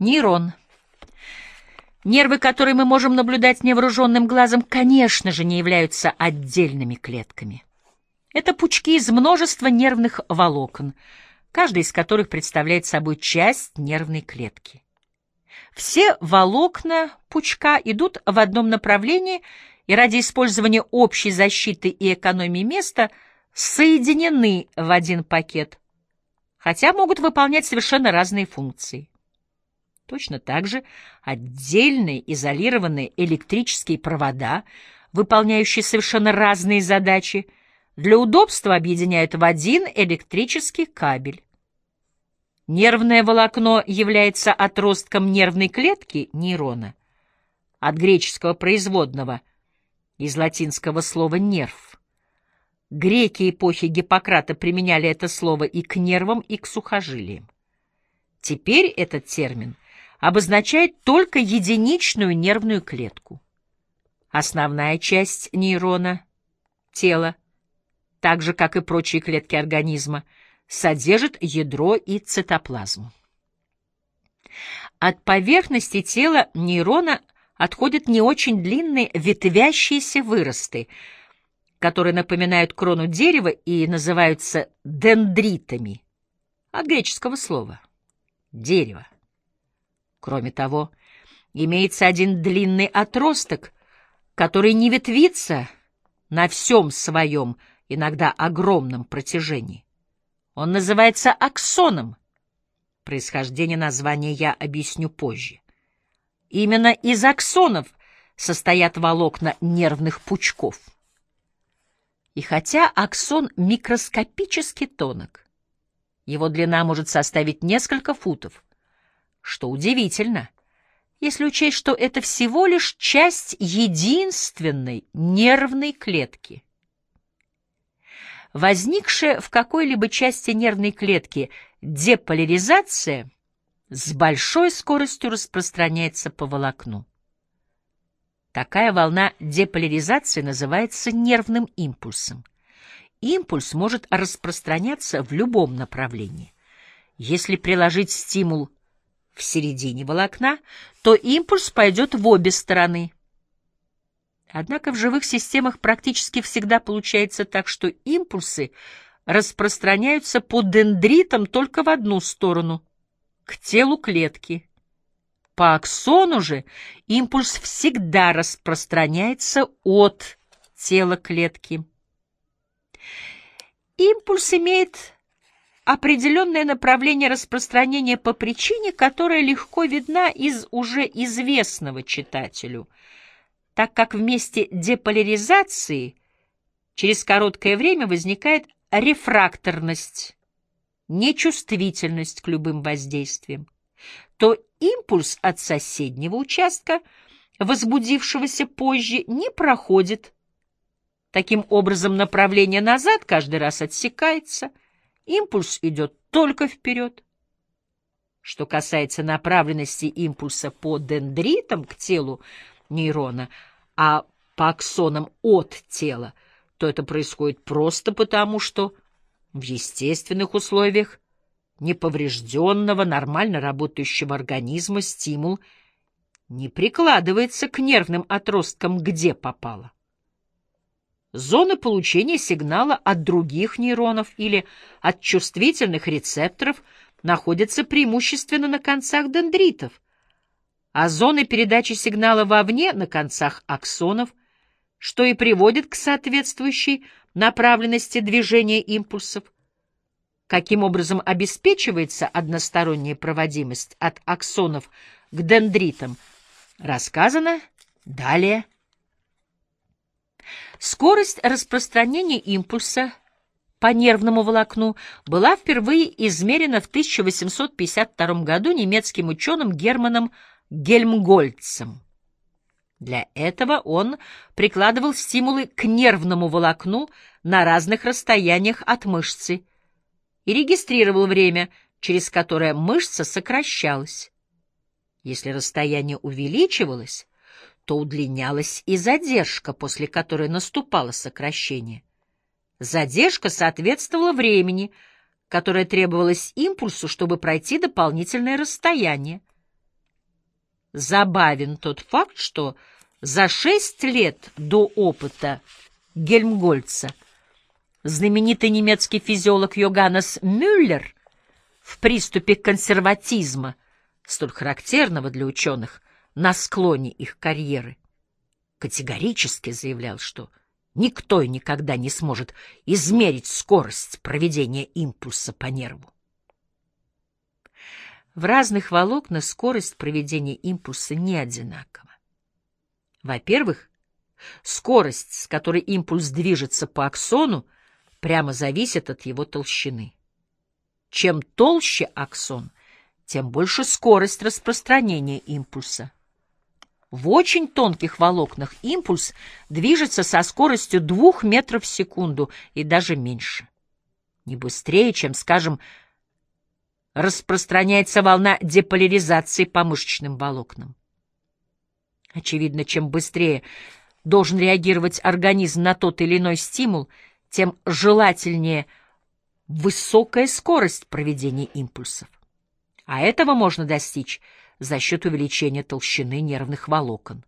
Нейрон. Нервы, которые мы можем наблюдать невооруженным глазом, конечно же, не являются отдельными клетками. Это пучки из множества нервных волокон, каждый из которых представляет собой часть нервной клетки. Все волокна пучка идут в одном направлении и ради использования общей защиты и экономии места соединены в один пакет, хотя могут выполнять совершенно разные функции. Точно так же отдельные изолированные электрические провода, выполняющие совершенно разные задачи, для удобства объединяют в один электрический кабель. Нервное волокно является отростком нервной клетки нейрона, от греческого производного, из латинского слова «нерв». Греки эпохи Гиппократа применяли это слово и к нервам, и к сухожилиям. Теперь этот термин обозначает только единичную нервную клетку. Основная часть нейрона, тело, так же, как и прочие клетки организма, содержит ядро и цитоплазму. От поверхности тела нейрона отходят не очень длинные ветвящиеся выросты, которые напоминают крону дерева и называются дендритами, от греческого слова «дерево». Кроме того, имеется один длинный отросток, который не ветвится на всем своем, иногда огромном протяжении. Он называется аксоном. Происхождение названия я объясню позже. Именно из аксонов состоят волокна нервных пучков. И хотя аксон микроскопически тонок, его длина может составить несколько футов, что удивительно, если учесть, что это всего лишь часть единственной нервной клетки. Возникшая в какой-либо части нервной клетки деполяризация с большой скоростью распространяется по волокну. Такая волна деполяризации называется нервным импульсом. Импульс может распространяться в любом направлении. Если приложить стимул в середине волокна, то импульс пойдет в обе стороны. Однако в живых системах практически всегда получается так, что импульсы распространяются по дендритам только в одну сторону, к телу клетки. По аксону же импульс всегда распространяется от тела клетки. Импульс имеет определенное направление распространения по причине, которая легко видна из уже известного читателю, так как в месте деполяризации через короткое время возникает рефракторность, нечувствительность к любым воздействиям, то импульс от соседнего участка, возбудившегося позже, не проходит. Таким образом, направление назад каждый раз отсекается – Импульс идет только вперед. Что касается направленности импульса по дендритам к телу нейрона, а по аксонам от тела, то это происходит просто потому, что в естественных условиях неповрежденного, нормально работающего организма стимул не прикладывается к нервным отросткам, где попало. Зоны получения сигнала от других нейронов или от чувствительных рецепторов находятся преимущественно на концах дендритов, а зоны передачи сигнала вовне на концах аксонов, что и приводит к соответствующей направленности движения импульсов. Каким образом обеспечивается односторонняя проводимость от аксонов к дендритам, рассказано далее. Скорость распространения импульса по нервному волокну была впервые измерена в 1852 году немецким ученым Германом Гельмгольцем. Для этого он прикладывал стимулы к нервному волокну на разных расстояниях от мышцы и регистрировал время, через которое мышца сокращалась. Если расстояние увеличивалось, то удлинялась и задержка, после которой наступало сокращение. Задержка соответствовала времени, которое требовалось импульсу, чтобы пройти дополнительное расстояние. Забавен тот факт, что за шесть лет до опыта Гельмгольца знаменитый немецкий физиолог Йоганнес Мюллер в приступе консерватизма, столь характерного для ученых, на склоне их карьеры, категорически заявлял, что никто и никогда не сможет измерить скорость проведения импульса по нерву. В разных волокнах скорость проведения импульса не одинакова. Во-первых, скорость, с которой импульс движется по аксону, прямо зависит от его толщины. Чем толще аксон, тем больше скорость распространения импульса. В очень тонких волокнах импульс движется со скоростью 2 метров в секунду и даже меньше. Не быстрее, чем, скажем, распространяется волна деполяризации по мышечным волокнам. Очевидно, чем быстрее должен реагировать организм на тот или иной стимул, тем желательнее высокая скорость проведения импульсов. А этого можно достичь за счет увеличения толщины нервных волокон.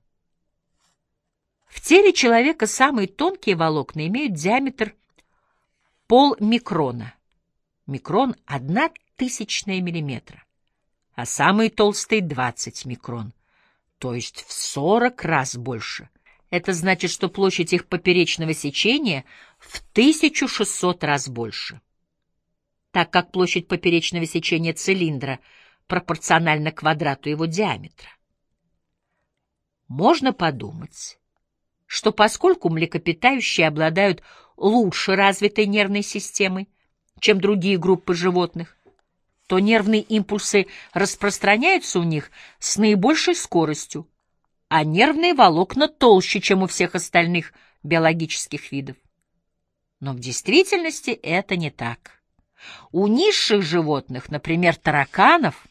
В теле человека самые тонкие волокна имеют диаметр полмикрона. Микрон — одна тысячная миллиметра, а самые толстые — 20 микрон, то есть в 40 раз больше. Это значит, что площадь их поперечного сечения в 1600 раз больше. Так как площадь поперечного сечения цилиндра — пропорционально квадрату его диаметра. Можно подумать, что поскольку млекопитающие обладают лучше развитой нервной системой, чем другие группы животных, то нервные импульсы распространяются у них с наибольшей скоростью, а нервные волокна толще, чем у всех остальных биологических видов. Но в действительности это не так. У низших животных, например, тараканов,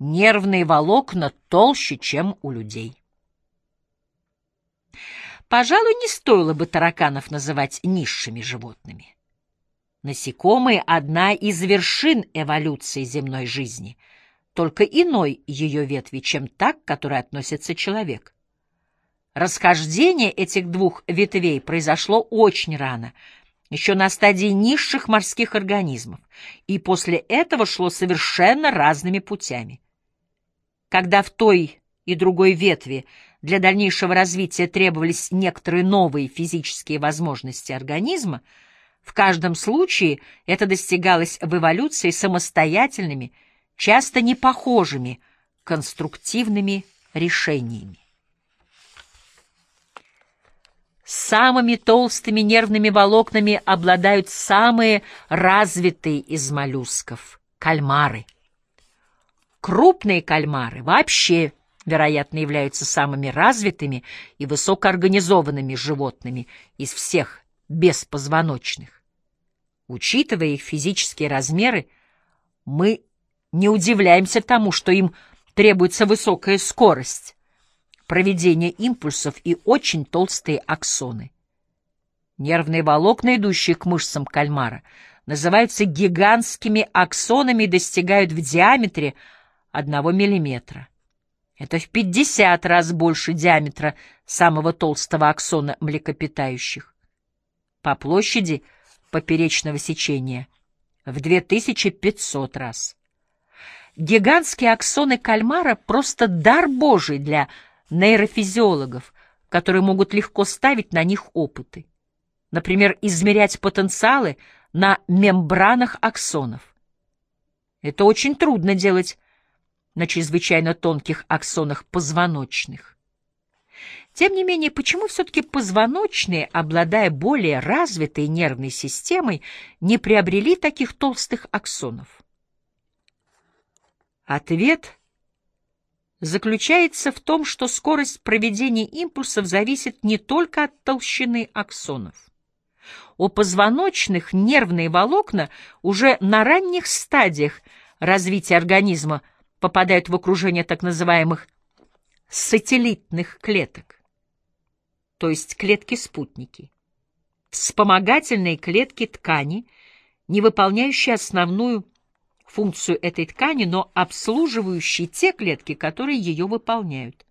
нервные волокна толще, чем у людей. Пожалуй, не стоило бы тараканов называть низшими животными. Насекомые — одна из вершин эволюции земной жизни, только иной ее ветви, чем та, к которой относится человек. Расхождение этих двух ветвей произошло очень рано, еще на стадии низших морских организмов, и после этого шло совершенно разными путями. Когда в той и другой ветви для дальнейшего развития требовались некоторые новые физические возможности организма, в каждом случае это достигалось в эволюции самостоятельными, часто непохожими, конструктивными решениями. Самыми толстыми нервными волокнами обладают самые развитые из моллюсков — кальмары — Крупные кальмары вообще, вероятно, являются самыми развитыми и высокоорганизованными животными из всех беспозвоночных. Учитывая их физические размеры, мы не удивляемся тому, что им требуется высокая скорость проведения импульсов и очень толстые аксоны. Нервные волокна, идущие к мышцам кальмара, называются гигантскими аксонами и достигают в диаметре одного миллиметра. Это в 50 раз больше диаметра самого толстого аксона млекопитающих. По площади поперечного сечения в 2500 раз. Гигантские аксоны кальмара — просто дар Божий для нейрофизиологов, которые могут легко ставить на них опыты. Например, измерять потенциалы на мембранах аксонов. Это очень трудно делать на чрезвычайно тонких аксонах позвоночных. Тем не менее, почему все-таки позвоночные, обладая более развитой нервной системой, не приобрели таких толстых аксонов? Ответ заключается в том, что скорость проведения импульсов зависит не только от толщины аксонов. У позвоночных нервные волокна уже на ранних стадиях развития организма попадают в окружение так называемых сателлитных клеток, то есть клетки-спутники, вспомогательные клетки ткани, не выполняющие основную функцию этой ткани, но обслуживающий те клетки, которые ее выполняют.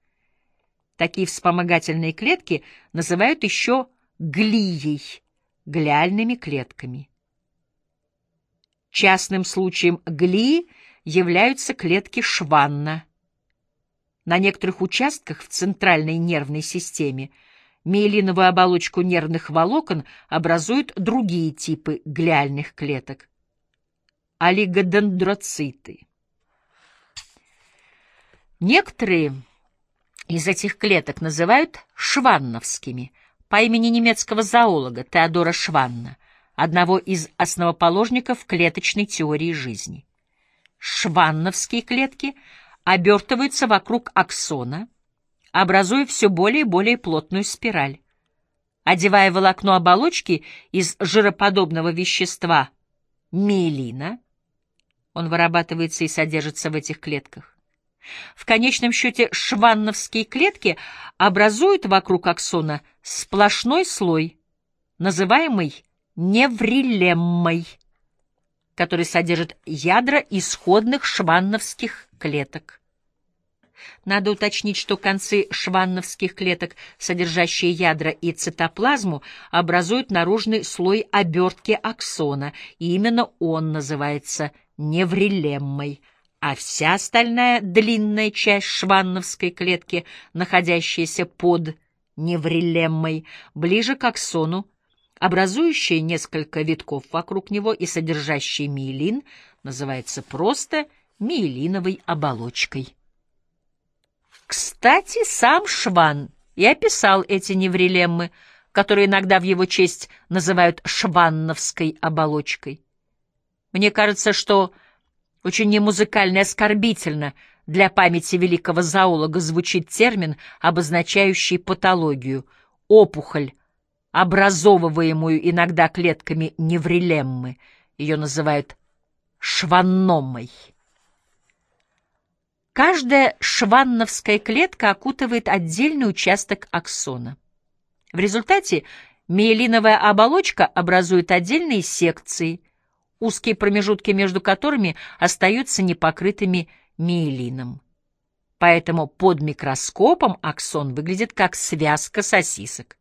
Такие вспомогательные клетки называют еще глией, глиальными клетками. Частным случаем глии являются клетки Шванна. На некоторых участках в центральной нервной системе миелиновую оболочку нервных волокон образуют другие типы глиальных клеток — олигодендроциты. Некоторые из этих клеток называют шванновскими по имени немецкого зоолога Теодора Шванна, одного из основоположников клеточной теории жизни. Шванновские клетки обертываются вокруг аксона, образуя все более и более плотную спираль. Одевая волокно оболочки из жироподобного вещества миелина, он вырабатывается и содержится в этих клетках. В конечном счете шванновские клетки образуют вокруг аксона сплошной слой, называемый неврилеммой который содержит ядра исходных шванновских клеток. Надо уточнить, что концы шванновских клеток, содержащие ядра и цитоплазму, образуют наружный слой обертки аксона, и именно он называется неврилеммой, а вся остальная длинная часть шванновской клетки, находящаяся под неврилеммой, ближе к аксону, образующая несколько витков вокруг него и содержащая миелин, называется просто миелиновой оболочкой. Кстати, сам Шван и описал эти неврилеммы, которые иногда в его честь называют шванновской оболочкой. Мне кажется, что очень немузыкально и оскорбительно для памяти великого зоолога звучит термин, обозначающий патологию, опухоль, образовываемую иногда клетками неврилеммы. Ее называют шванномой. Каждая шванновская клетка окутывает отдельный участок аксона. В результате миелиновая оболочка образует отдельные секции, узкие промежутки между которыми остаются непокрытыми миелином. Поэтому под микроскопом аксон выглядит как связка сосисок.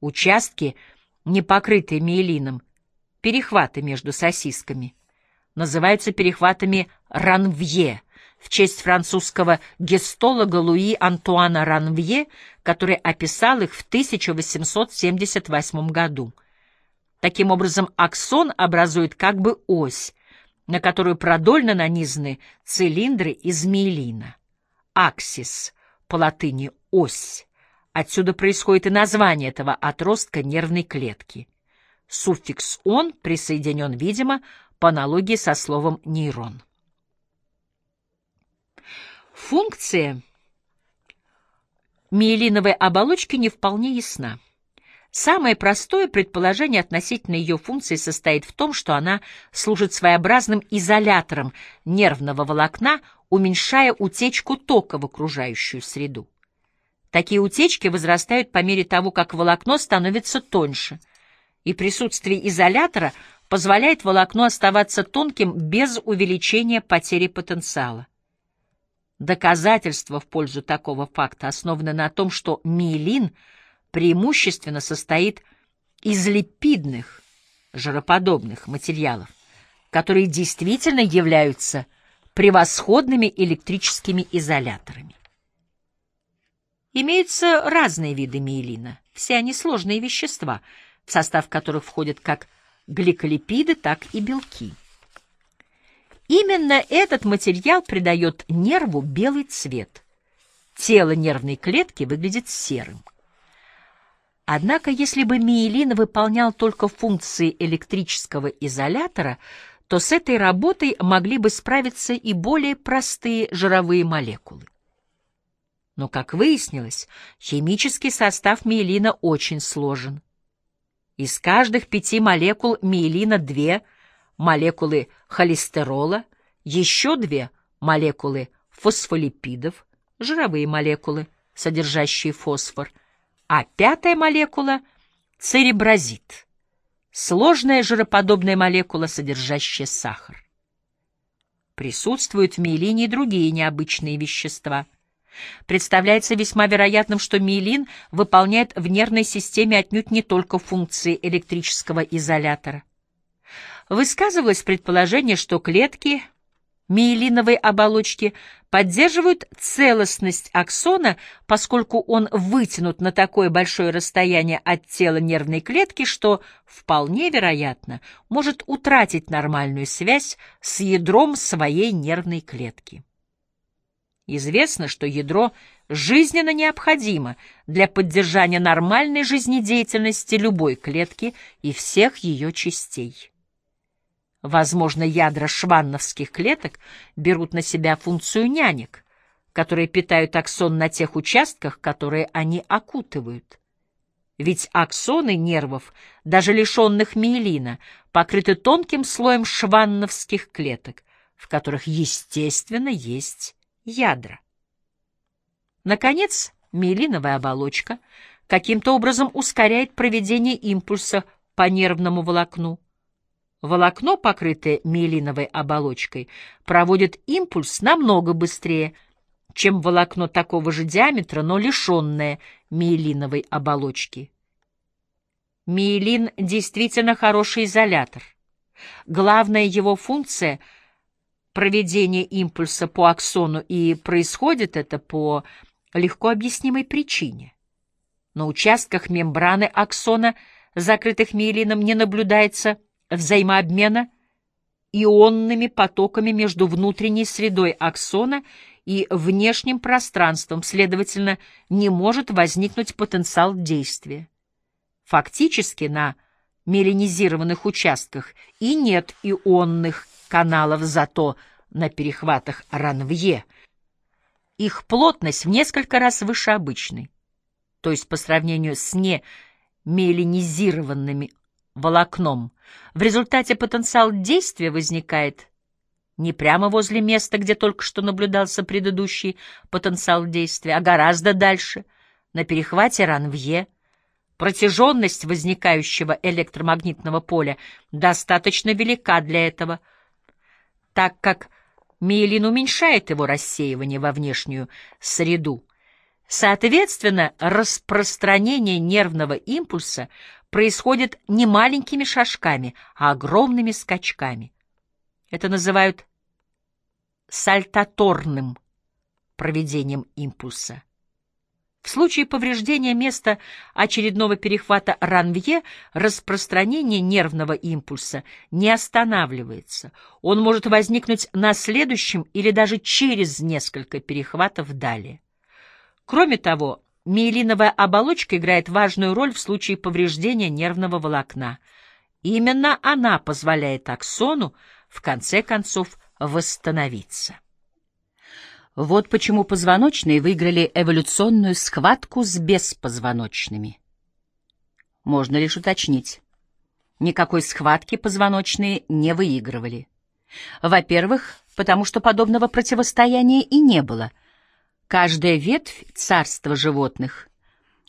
Участки, не покрытые миелином, перехваты между сосисками, называются перехватами Ранвье в честь французского гистолога Луи Антуана Ранвье, который описал их в 1878 году. Таким образом, аксон образует как бы ось, на которую продольно нанизаны цилиндры из миелина. Аксис, по латыни «ось». Отсюда происходит и название этого отростка нервной клетки. Суффикс «он» присоединен, видимо, по аналогии со словом «нейрон». Функция миелиновой оболочки не вполне ясна. Самое простое предположение относительно ее функции состоит в том, что она служит своеобразным изолятором нервного волокна, уменьшая утечку тока в окружающую среду. Такие утечки возрастают по мере того, как волокно становится тоньше, и присутствие изолятора позволяет волокну оставаться тонким без увеличения потери потенциала. Доказательства в пользу такого факта основаны на том, что миелин преимущественно состоит из липидных, жироподобных материалов, которые действительно являются превосходными электрическими изоляторами. Имеются разные виды миелина, все они сложные вещества, в состав которых входят как гликолипиды, так и белки. Именно этот материал придает нерву белый цвет. Тело нервной клетки выглядит серым. Однако, если бы миелин выполнял только функции электрического изолятора, то с этой работой могли бы справиться и более простые жировые молекулы. Но, как выяснилось, химический состав миелина очень сложен. Из каждых пяти молекул миелина две молекулы холестерола, еще две молекулы фосфолипидов, жировые молекулы, содержащие фосфор, а пятая молекула — церебразит, сложная жироподобная молекула, содержащая сахар. Присутствуют в миелине и другие необычные вещества. Представляется весьма вероятным, что миелин выполняет в нервной системе отнюдь не только функции электрического изолятора. Высказывалось предположение, что клетки миелиновой оболочки поддерживают целостность аксона, поскольку он вытянут на такое большое расстояние от тела нервной клетки, что, вполне вероятно, может утратить нормальную связь с ядром своей нервной клетки. Известно, что ядро жизненно необходимо для поддержания нормальной жизнедеятельности любой клетки и всех ее частей. Возможно, ядра шванновских клеток берут на себя функцию нянек, которые питают аксон на тех участках, которые они окутывают. Ведь аксоны нервов, даже лишенных миелина, покрыты тонким слоем шванновских клеток, в которых, естественно, есть ядра. Наконец, миелиновая оболочка каким-то образом ускоряет проведение импульса по нервному волокну, Волокно, покрытое миелиновой оболочкой, проводит импульс намного быстрее, чем волокно такого же диаметра, но лишенное миелиновой оболочки. Миелин действительно хороший изолятор. Главная его функция — проведение импульса по аксону, и происходит это по легко объяснимой причине. На участках мембраны аксона, закрытых миелином, не наблюдается взаимообмена ионными потоками между внутренней средой аксона и внешним пространством, следовательно, не может возникнуть потенциал действия. Фактически на меланизированных участках и нет ионных каналов, зато на перехватах Ранвье их плотность в несколько раз выше обычной, то есть по сравнению с не меланизированными волокном. В результате потенциал действия возникает не прямо возле места, где только что наблюдался предыдущий потенциал действия, а гораздо дальше, на перехвате Ранвье. Протяженность возникающего электромагнитного поля достаточно велика для этого, так как миелин уменьшает его рассеивание во внешнюю среду. Соответственно, распространение нервного импульса происходит не маленькими шажками, а огромными скачками. Это называют сальтаторным проведением импульса. В случае повреждения места очередного перехвата ранвье распространение нервного импульса не останавливается. Он может возникнуть на следующем или даже через несколько перехватов далее. Кроме того, Миелиновая оболочка играет важную роль в случае повреждения нервного волокна. Именно она позволяет аксону, в конце концов, восстановиться. Вот почему позвоночные выиграли эволюционную схватку с беспозвоночными. Можно лишь уточнить. Никакой схватки позвоночные не выигрывали. Во-первых, потому что подобного противостояния и не было — Каждая ветвь царства животных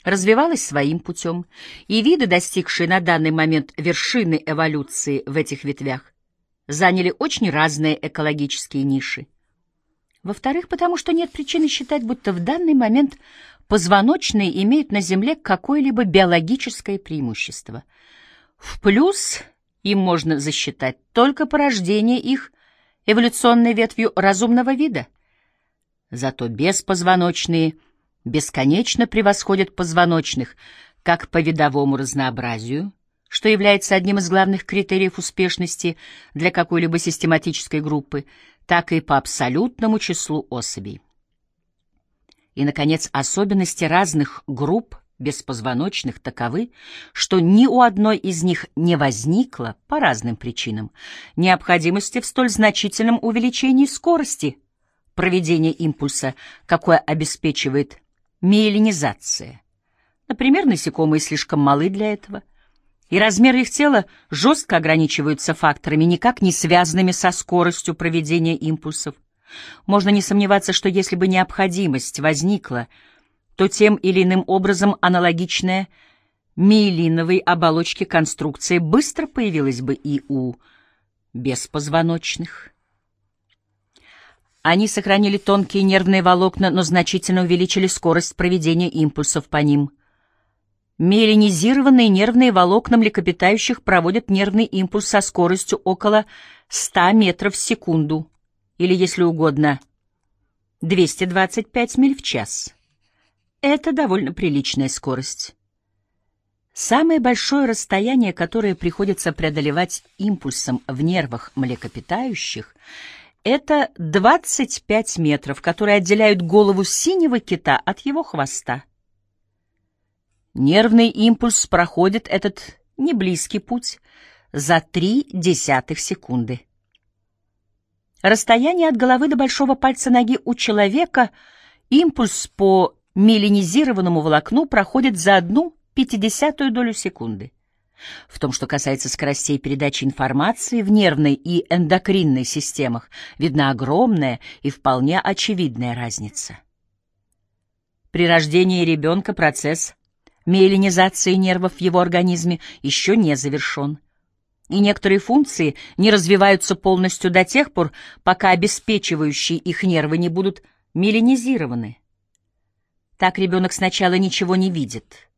развивалась своим путем, и виды, достигшие на данный момент вершины эволюции в этих ветвях, заняли очень разные экологические ниши. Во-вторых, потому что нет причины считать, будто в данный момент позвоночные имеют на Земле какое-либо биологическое преимущество. В плюс им можно засчитать только порождение их эволюционной ветвью разумного вида — Зато беспозвоночные бесконечно превосходят позвоночных как по видовому разнообразию, что является одним из главных критериев успешности для какой-либо систематической группы, так и по абсолютному числу особей. И, наконец, особенности разных групп беспозвоночных таковы, что ни у одной из них не возникло, по разным причинам, необходимости в столь значительном увеличении скорости проведения импульса, какое обеспечивает миелинизация. Например, насекомые слишком малы для этого, и размеры их тела жестко ограничиваются факторами, никак не связанными со скоростью проведения импульсов. Можно не сомневаться, что если бы необходимость возникла, то тем или иным образом аналогичная миелиновой оболочке конструкция быстро появилась бы и у беспозвоночных. Они сохранили тонкие нервные волокна, но значительно увеличили скорость проведения импульсов по ним. Миелинизированные нервные волокна млекопитающих проводят нервный импульс со скоростью около 100 метров в секунду, или, если угодно, 225 миль в час. Это довольно приличная скорость. Самое большое расстояние, которое приходится преодолевать импульсом в нервах млекопитающих, это 25 метров, которые отделяют голову синего кита от его хвоста. Нервный импульс проходит этот неблизкий путь за три десятых секунды. Расстояние от головы до большого пальца ноги у человека импульс по миелинизированному волокну проходит за одну пятидесятую долю секунды. В том, что касается скоростей передачи информации в нервной и эндокринной системах, видна огромная и вполне очевидная разница. При рождении ребенка процесс миелинизации нервов в его организме еще не завершен, и некоторые функции не развиваются полностью до тех пор, пока обеспечивающие их нервы не будут миелинизированы. Так ребенок сначала ничего не видит —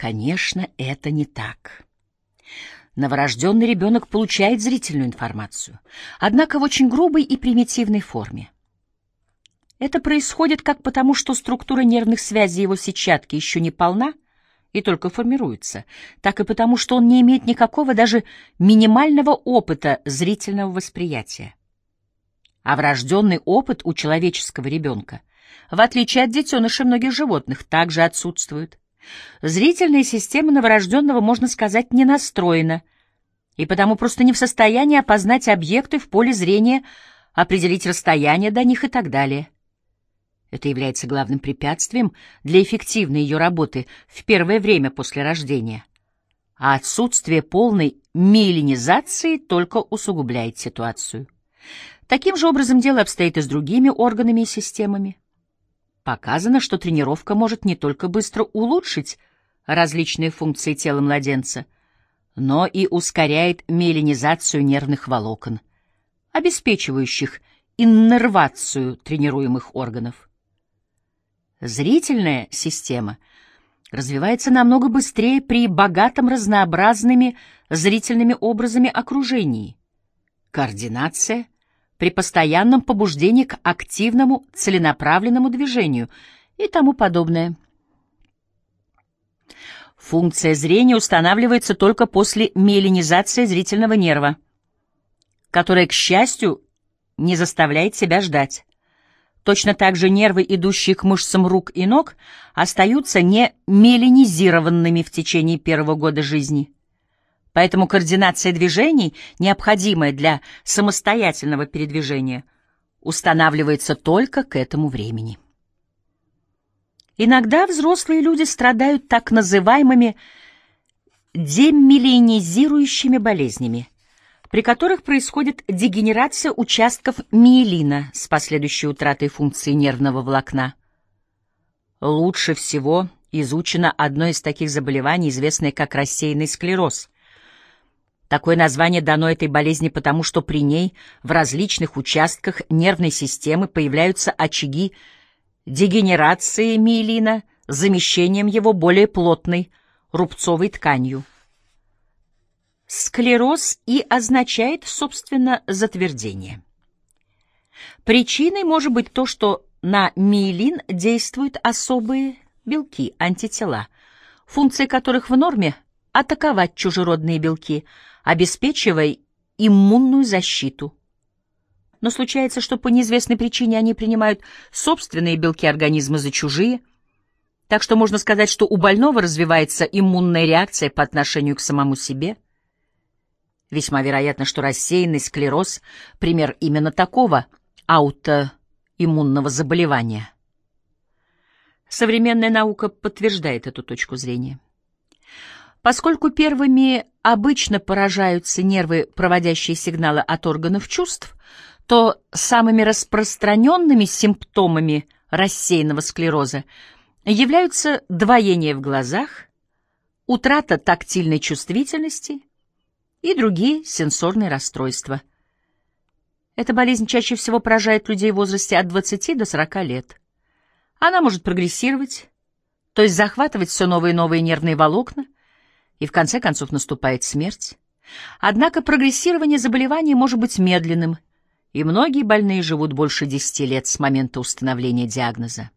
Конечно, это не так. Новорожденный ребенок получает зрительную информацию, однако в очень грубой и примитивной форме. Это происходит как потому, что структура нервных связей его сетчатки еще не полна и только формируется, так и потому, что он не имеет никакого даже минимального опыта зрительного восприятия. А врожденный опыт у человеческого ребенка, в отличие от детенышей многих животных, также отсутствует. Зрительная система новорожденного, можно сказать, не настроена, и потому просто не в состоянии опознать объекты в поле зрения, определить расстояние до них и так далее. Это является главным препятствием для эффективной ее работы в первое время после рождения. А отсутствие полной миелинизации только усугубляет ситуацию. Таким же образом дело обстоит и с другими органами и системами. Показано, что тренировка может не только быстро улучшить различные функции тела младенца, но и ускоряет миелинизацию нервных волокон, обеспечивающих иннервацию тренируемых органов. Зрительная система развивается намного быстрее при богатом разнообразными зрительными образами окружении. Координация — при постоянном побуждении к активному целенаправленному движению и тому подобное. Функция зрения устанавливается только после миелинизации зрительного нерва, которая, к счастью, не заставляет себя ждать. Точно так же нервы, идущие к мышцам рук и ног, остаются не миелинизированными в течение первого года жизни. Поэтому координация движений, необходимая для самостоятельного передвижения, устанавливается только к этому времени. Иногда взрослые люди страдают так называемыми демиелинизирующими болезнями, при которых происходит дегенерация участков миелина с последующей утратой функции нервного волокна. Лучше всего изучено одно из таких заболеваний, известное как рассеянный склероз – Такое название дано этой болезни потому, что при ней в различных участках нервной системы появляются очаги дегенерации миелина замещением его более плотной рубцовой тканью. Склероз и означает, собственно, затвердение. Причиной может быть то, что на миелин действуют особые белки, антитела, функции которых в норме — атаковать чужеродные белки — обеспечивая иммунную защиту. Но случается, что по неизвестной причине они принимают собственные белки организма за чужие, так что можно сказать, что у больного развивается иммунная реакция по отношению к самому себе. Весьма вероятно, что рассеянный склероз — пример именно такого аутоиммунного заболевания. Современная наука подтверждает эту точку зрения. Поскольку первыми обычно поражаются нервы, проводящие сигналы от органов чувств, то самыми распространенными симптомами рассеянного склероза являются двоение в глазах, утрата тактильной чувствительности и другие сенсорные расстройства. Эта болезнь чаще всего поражает людей в возрасте от 20 до 40 лет. Она может прогрессировать, то есть захватывать все новые и новые нервные волокна, и в конце концов наступает смерть. Однако прогрессирование заболевания может быть медленным, и многие больные живут больше 10 лет с момента установления диагноза.